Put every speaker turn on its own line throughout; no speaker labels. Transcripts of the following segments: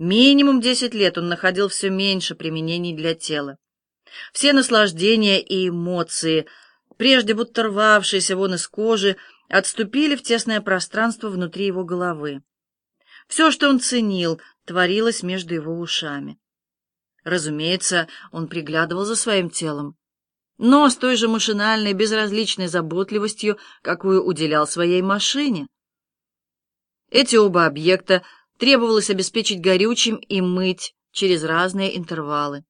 Минимум десять лет он находил все меньше применений для тела. Все наслаждения и эмоции, прежде будто рвавшиеся вон из кожи, отступили в тесное пространство внутри его головы. Все, что он ценил, творилось между его ушами. Разумеется, он приглядывал за своим телом, но с той же машинальной, безразличной заботливостью, какую уделял своей машине. Эти оба объекта требовалось обеспечить горючим и мыть через разные интервалы.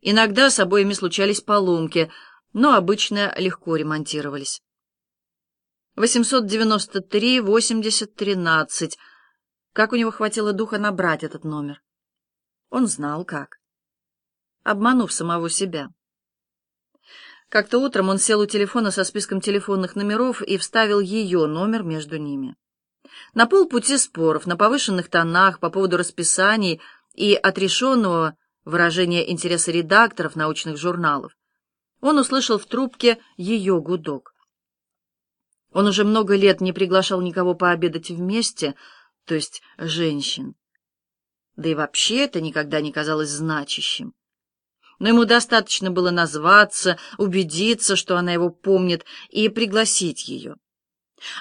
Иногда с обоими случались поломки, но обычно легко ремонтировались. 893-80-13. Как у него хватило духа набрать этот номер? Он знал, как. Обманув самого себя. Как-то утром он сел у телефона со списком телефонных номеров и вставил ее номер между ними. На полпути споров, на повышенных тонах по поводу расписаний и отрешенного выражения интереса редакторов научных журналов, он услышал в трубке ее гудок. Он уже много лет не приглашал никого пообедать вместе, то есть женщин. Да и вообще это никогда не казалось значащим. Но ему достаточно было назваться, убедиться, что она его помнит, и пригласить ее.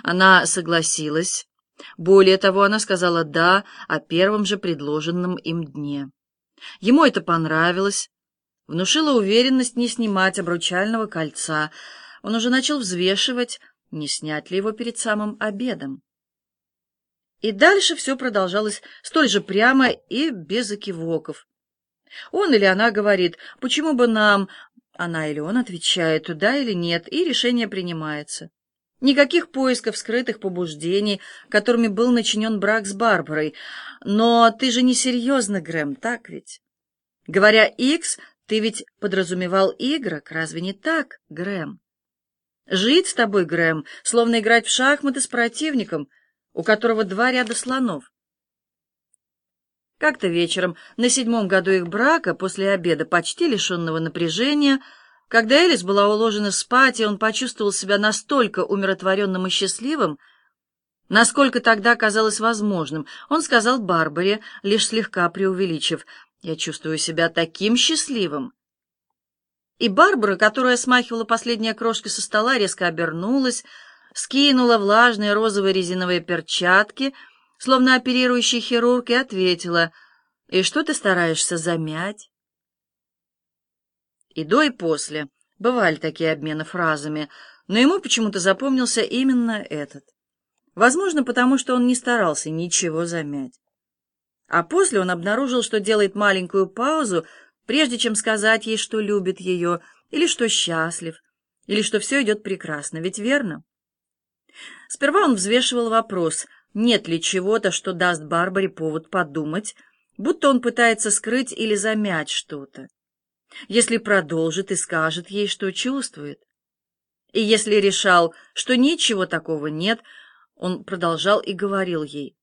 Она согласилась. Более того, она сказала «да» о первом же предложенном им дне. Ему это понравилось, внушило уверенность не снимать обручального кольца. Он уже начал взвешивать, не снять ли его перед самым обедом. И дальше все продолжалось столь же прямо и без окивоков. Он или она говорит, почему бы нам, она или он отвечает, да или нет, и решение принимается. Никаких поисков скрытых побуждений, которыми был начинен брак с Барбарой. Но ты же не серьезно, Грэм, так ведь? Говоря «X», ты ведь подразумевал Y, разве не так, Грэм? Жить с тобой, Грэм, словно играть в шахматы с противником, у которого два ряда слонов. Как-то вечером, на седьмом году их брака, после обеда, почти лишенного напряжения, когда Элис была уложена спать, и он почувствовал себя настолько умиротворенным и счастливым, насколько тогда казалось возможным, он сказал Барбаре, лишь слегка преувеличив, «Я чувствую себя таким счастливым». И Барбара, которая смахивала последние крошки со стола, резко обернулась, скинула влажные розовые резиновые перчатки, словно оперирующий хирург, и ответила, «И что ты стараешься замять?» И до, и после бывали такие обмены фразами, но ему почему-то запомнился именно этот. Возможно, потому что он не старался ничего замять. А после он обнаружил, что делает маленькую паузу, прежде чем сказать ей, что любит ее, или что счастлив, или что все идет прекрасно, ведь верно? Сперва он взвешивал вопрос, нет ли чего-то, что даст Барбаре повод подумать, будто он пытается скрыть или замять что-то. Если продолжит и скажет ей, что чувствует. И если решал, что ничего такого нет, он продолжал и говорил ей.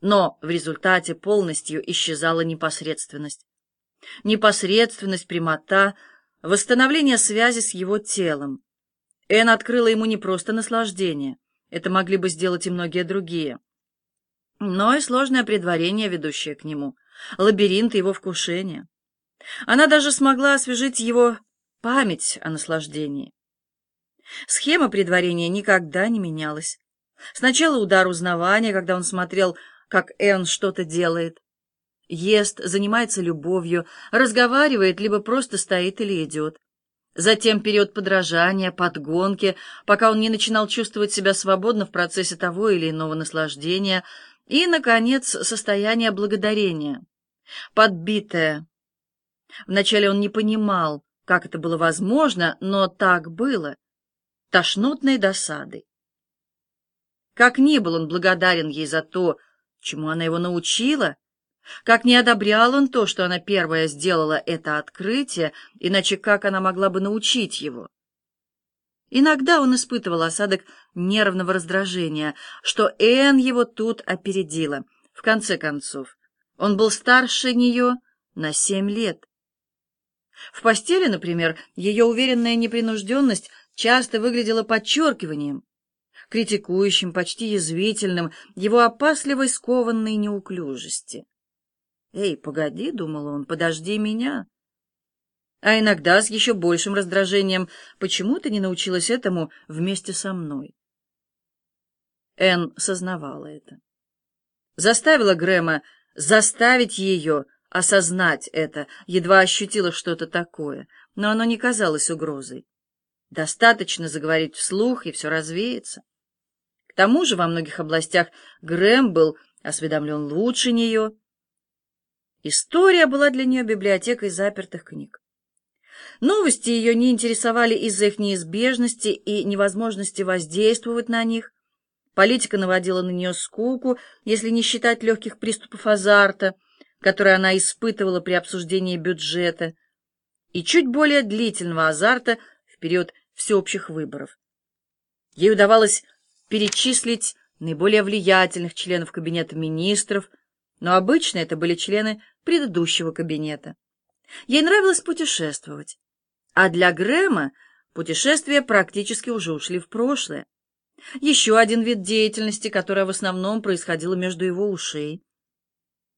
Но в результате полностью исчезала непосредственность непосредственность, прямота, восстановление связи с его телом. Эн открыла ему не просто наслаждение, это могли бы сделать и многие другие, но и сложное предварение, ведущее к нему, лабиринт его вкушения. Она даже смогла освежить его память о наслаждении. Схема предварения никогда не менялась. Сначала удар узнавания, когда он смотрел, как Эн что-то делает, ест, занимается любовью, разговаривает, либо просто стоит или идет. Затем период подражания, подгонки, пока он не начинал чувствовать себя свободно в процессе того или иного наслаждения, и, наконец, состояние благодарения, подбитое. Вначале он не понимал, как это было возможно, но так было, тошнотной досадой. Как ни был он благодарен ей за то, чему она его научила, как не одобрял он то, что она первая сделала это открытие, иначе как она могла бы научить его? Иногда он испытывал осадок нервного раздражения, что Энн его тут опередила. В конце концов, он был старше нее на семь лет. В постели, например, ее уверенная непринужденность часто выглядела подчеркиванием, критикующим, почти язвительным, его опасливой скованной неуклюжести. «Эй, погоди», — думал он, — «подожди меня». А иногда с еще большим раздражением, «Почему ты не научилась этому вместе со мной?» Энн сознавала это. Заставила Грэма заставить ее осознать это, едва ощутила что-то такое, но оно не казалось угрозой. Достаточно заговорить вслух, и все развеется. К тому же во многих областях Грэм был осведомлен лучше нее. История была для нее библиотекой запертых книг. Новости ее не интересовали из-за их неизбежности и невозможности воздействовать на них. Политика наводила на нее скуку, если не считать легких приступов азарта, которые она испытывала при обсуждении бюджета, и чуть более длительного азарта в период всеобщих выборов. Ей удавалось перечислить наиболее влиятельных членов Кабинета министров, но обычно это были члены предыдущего кабинета. Ей нравилось путешествовать, а для Грэма путешествия практически уже ушли в прошлое. Еще один вид деятельности, которая в основном происходила между его ушей.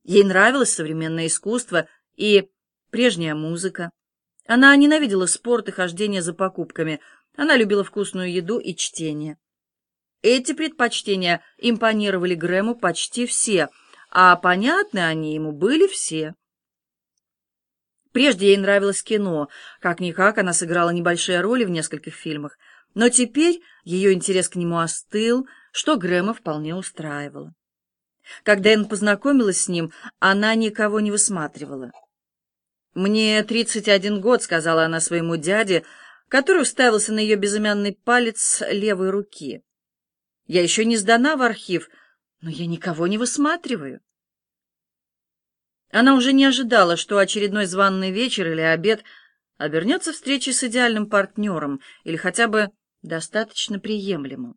Ей нравилось современное искусство и прежняя музыка. Она ненавидела спорт и хождение за покупками. Она любила вкусную еду и чтение. Эти предпочтения импонировали Грэму почти все, а понятны они ему были все. Прежде ей нравилось кино. Как-никак она сыграла небольшие роли в нескольких фильмах. Но теперь ее интерес к нему остыл, что Грэма вполне устраивало. Когда Энн познакомилась с ним, она никого не высматривала. «Мне тридцать один год», — сказала она своему дяде, который уставился на ее безымянный палец левой руки. «Я еще не сдана в архив, но я никого не высматриваю». Она уже не ожидала, что очередной званный вечер или обед обернется встречей с идеальным партнером или хотя бы достаточно приемлемым.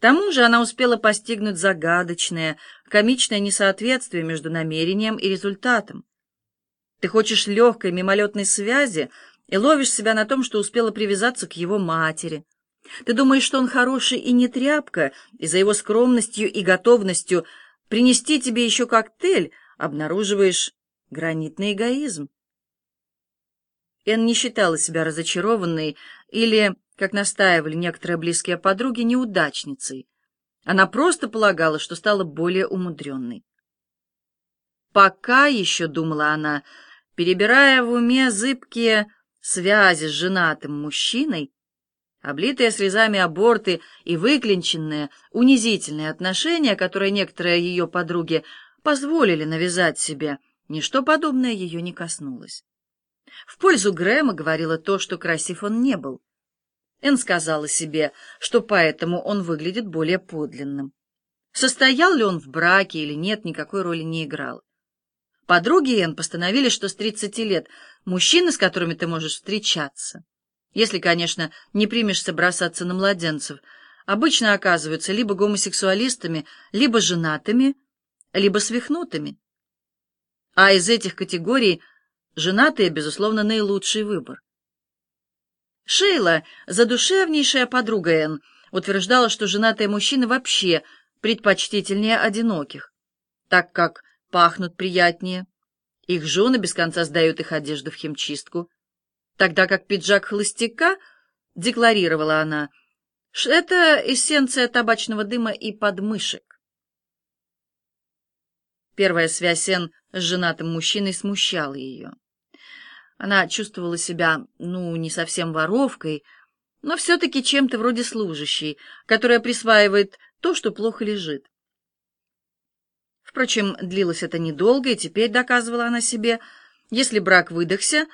Тому же она успела постигнуть загадочное, комичное несоответствие между намерением и результатом. Ты хочешь легкой мимолетной связи и ловишь себя на том, что успела привязаться к его матери. Ты думаешь, что он хороший и не тряпка, и за его скромностью и готовностью принести тебе еще коктейль обнаруживаешь гранитный эгоизм. Эн не считала себя разочарованной или, как настаивали некоторые близкие подруги, неудачницей. Она просто полагала, что стала более умудренной. Пока еще, думала она, перебирая в уме зыбкие связи с женатым мужчиной, облитые слезами аборты и выклинченные, унизительные отношения, которые некоторые ее подруги позволили навязать себе, ничто подобное ее не коснулось. В пользу Грэма говорило то, что красив он не был. Эн сказала себе, что поэтому он выглядит более подлинным. Состоял ли он в браке или нет, никакой роли не играл. Подруги Эн постановили, что с 30 лет мужчины, с которыми ты можешь встречаться, если, конечно, не примешься бросаться на младенцев, обычно оказываются либо гомосексуалистами, либо женатыми, либо свихнутыми. А из этих категорий женатые, безусловно, наилучший выбор. Шейла, задушевнейшая подруга Энн, утверждала, что женатые мужчины вообще предпочтительнее одиноких, так как пахнут приятнее. Их жены без конца сдают их одежду в химчистку, тогда как пиджак холостяка, декларировала она, это эссенция табачного дыма и подмышек. Первая связь Энн с женатым мужчиной смущала ее. Она чувствовала себя, ну, не совсем воровкой, но все-таки чем-то вроде служащей, которая присваивает то, что плохо лежит. Впрочем, длилось это недолго, и теперь, доказывала она себе, если брак выдохся,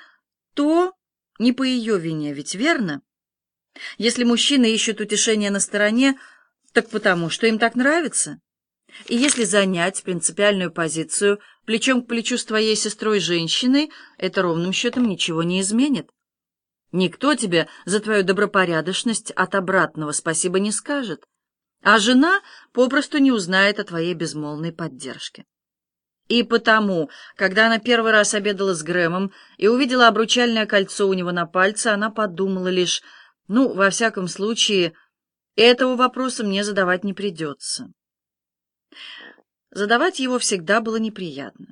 то не по ее вине, ведь верно? Если мужчины ищут утешения на стороне, так потому, что им так нравится. И если занять принципиальную позицию плечом к плечу с твоей сестрой-женщиной, это ровным счетом ничего не изменит. Никто тебе за твою добропорядочность от обратного спасибо не скажет, а жена попросту не узнает о твоей безмолвной поддержке. И потому, когда она первый раз обедала с Грэмом и увидела обручальное кольцо у него на пальце, она подумала лишь, ну, во всяком случае, этого вопроса мне задавать не придется. Задавать его всегда было неприятно.